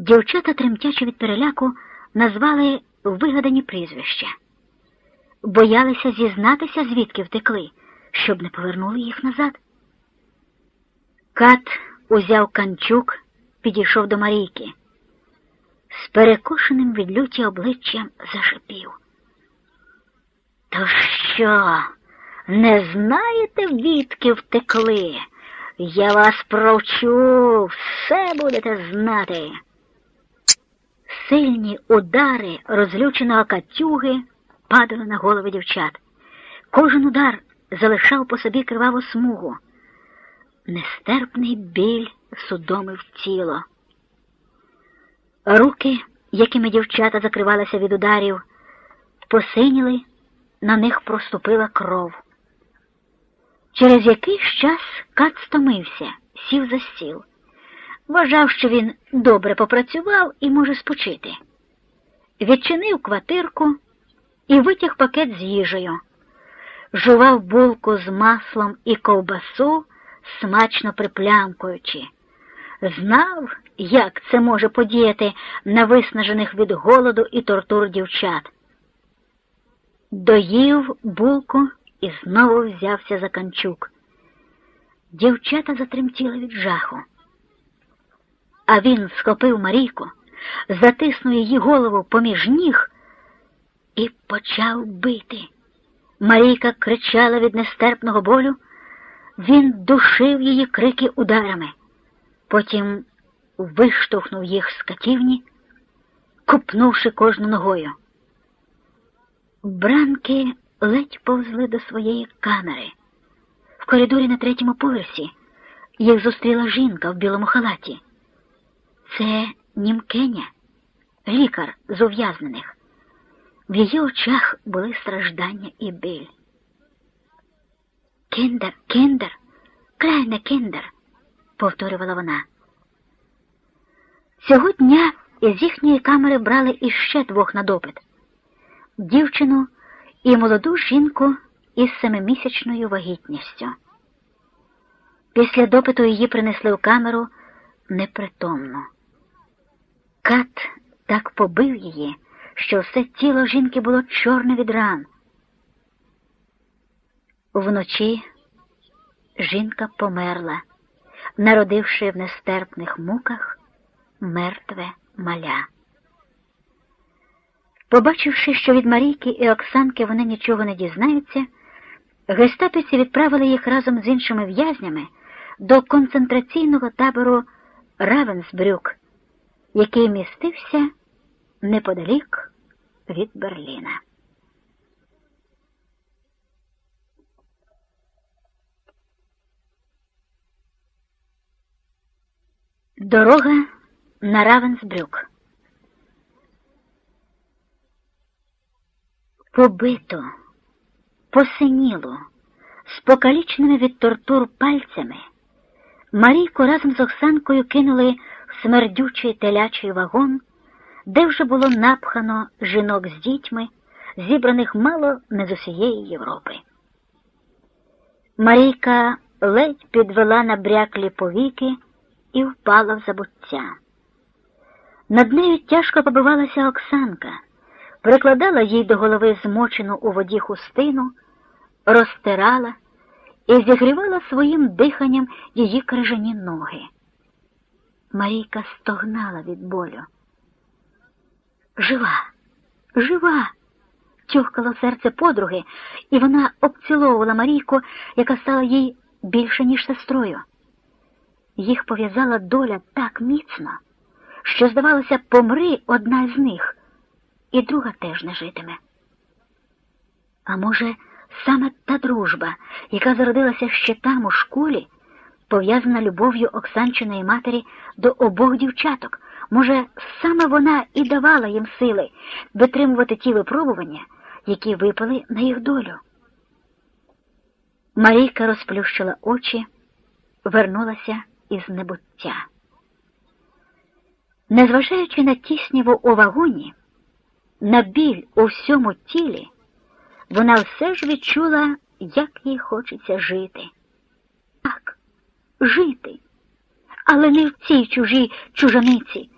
Дівчата, тремтячи від переляку, назвали вигадані прізвища, боялися зізнатися, звідки втекли, щоб не повернули їх назад. Кат узяв канчук, підійшов до Марійки. З перекошеним від люті обличчям зашипів. То що, не знаєте, відки втекли? Я вас провчу, все будете знати. Сильні удари розлюченого катюги падали на голови дівчат. Кожен удар залишав по собі криваву смугу. Нестерпний біль судомив тіло. Руки, якими дівчата закривалися від ударів, посиніли, на них проступила кров. Через якийсь час кат стомився, сів за стіл. Вважав, що він добре попрацював і може спочити. Відчинив квартирку і витяг пакет з їжею, жував булку з маслом і ковбасу, смачно приплямкуючи. Знав, як це може подіяти на виснажених від голоду і тортур дівчат. Доїв булку і знову взявся за канчук. Дівчата затремтіли від жаху. А він схопив Марійку, затиснув її голову поміж ніг і почав бити. Марійка кричала від нестерпного болю, він душив її крики ударами, потім виштовхнув їх з катівні, купнувши кожну ногою. Бранки ледь повзли до своєї камери. В коридорі на третьому поверсі їх зустріла жінка в білому халаті. Це німкеня, лікар з ув'язнених. В її очах були страждання і біль. Кендер, кендер, крайне кендер, повторювала вона. Цього дня із їхньої камери брали іще двох на допит дівчину і молоду жінку із семимісячною вагітністю. Після допиту її принесли в камеру непритомну. Кат так побив її, що все тіло жінки було чорне від ран. Вночі жінка померла, народивши в нестерпних муках мертве маля. Побачивши, що від Марійки і Оксанки вони нічого не дізнаються, гестапівці відправили їх разом з іншими в'язнями до концентраційного табору Равенсбрюк, який містився неподалік від Берліна. Дорога на Равенсбрюк. Побито, посиніло, з покаліченими від тортур пальцями, Марійку разом з Оксанкою кинули смердючий телячий вагон, де вже було напхано жінок з дітьми, зібраних мало не з усієї Європи. Марійка ледь підвела на бряклі повіки і впала в забуття. Над нею тяжко побивалася Оксанка, прикладала їй до голови змочену у воді хустину, розтирала і зігрівала своїм диханням її крижані ноги. Марійка стогнала від болю. Жива, жива, тюхкало серце подруги, і вона обціловувала Марійку, яка стала їй більше, ніж сестрою. Їх пов'язала доля так міцно, що, здавалося, помри одна з них, і друга теж не житиме. А може, саме та дружба, яка зародилася ще там у школі, пов'язана любов'ю Оксанчиної матері до обох дівчаток, може, саме вона і давала їм сили витримувати ті випробування, які випали на їх долю. Марійка розплющила очі, вернулася із небуття. Незважаючи на тісніву у вагоні, на біль у всьому тілі, вона все ж відчула, як їй хочеться жити. Жити, але не в цій чужій чужаниці,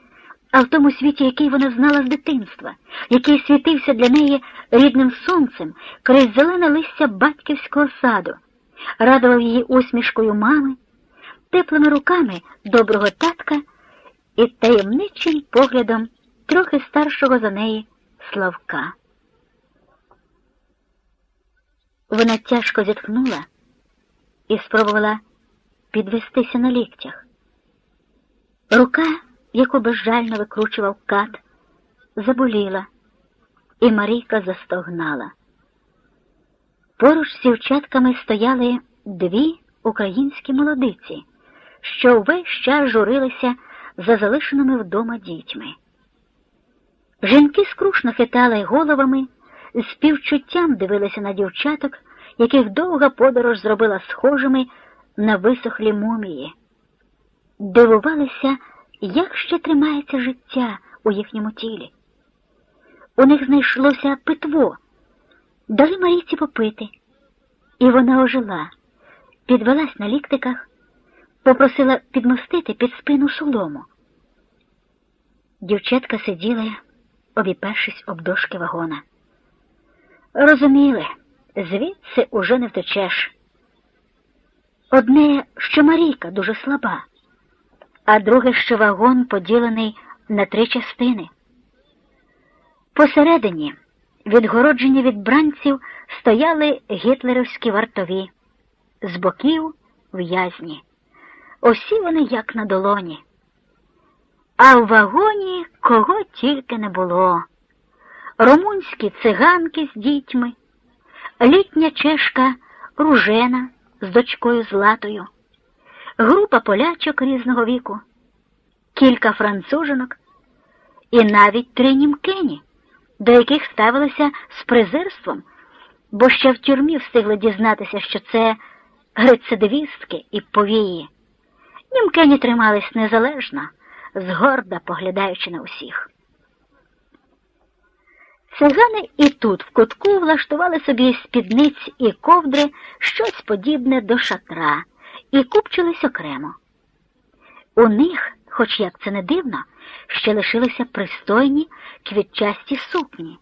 а в тому світі, який вона знала з дитинства, який світився для неї рідним сонцем крізь зелене листя батьківського саду, радував її усмішкою мами, теплими руками доброго татка і таємничим поглядом трохи старшого за неї Славка. Вона тяжко зітхнула і спробувала підвестися на ліктях. Рука, яку безжально викручував кат, заболіла, і Марійка застогнала. Поруч з дівчатками стояли дві українські молодиці, що весь час журилися за залишеними вдома дітьми. Жінки скрушно хитали головами, з співчуттям дивилися на дівчаток, яких довга подорож зробила схожими на висохлі мумії. Дивувалися, як ще тримається життя у їхньому тілі. У них знайшлося питво, дали Марійці попити, і вона ожила, підвелась на ліктиках, попросила підмостити під спину солому. Дівчатка сиділи, обіпершись об дошки вагона. Розуміли, звідси уже не втечеш. Одне, що Марійка дуже слаба, а друге, що вагон поділений на три частини. Посередині, відгороджені від бранців, стояли гітлерівські вартові, з боків в'язні. Усі вони як на долоні. А в вагоні кого тільки не було. Румунські циганки з дітьми, літня чешка ружена з дочкою Златою, група полячок різного віку, кілька францужинок і навіть три німкені, до яких ставилися з презирством, бо ще в тюрмі встигли дізнатися, що це рецидивістки і повії. Німкені тримались незалежно, згорда поглядаючи на усіх. Цигани і тут в кутку влаштували собі спідниць і ковдри щось подібне до шатра і купчились окремо. У них, хоч як це не дивно, ще лишилися пристойні квітчасті сукні.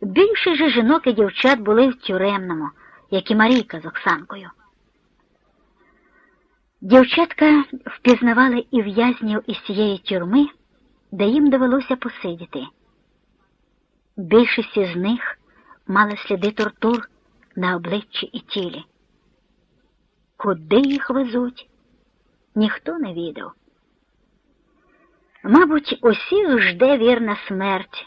Більше же жінок і дівчат були в тюремному, як і Марійка з Оксанкою. Дівчатка впізнавали і в'язнів із цієї тюрми, де їм довелося посидіти. Більшість із них мали сліди тортур на обличчі і тілі. Куди їх везуть, ніхто не відав. Мабуть, усіх жде вірна смерть,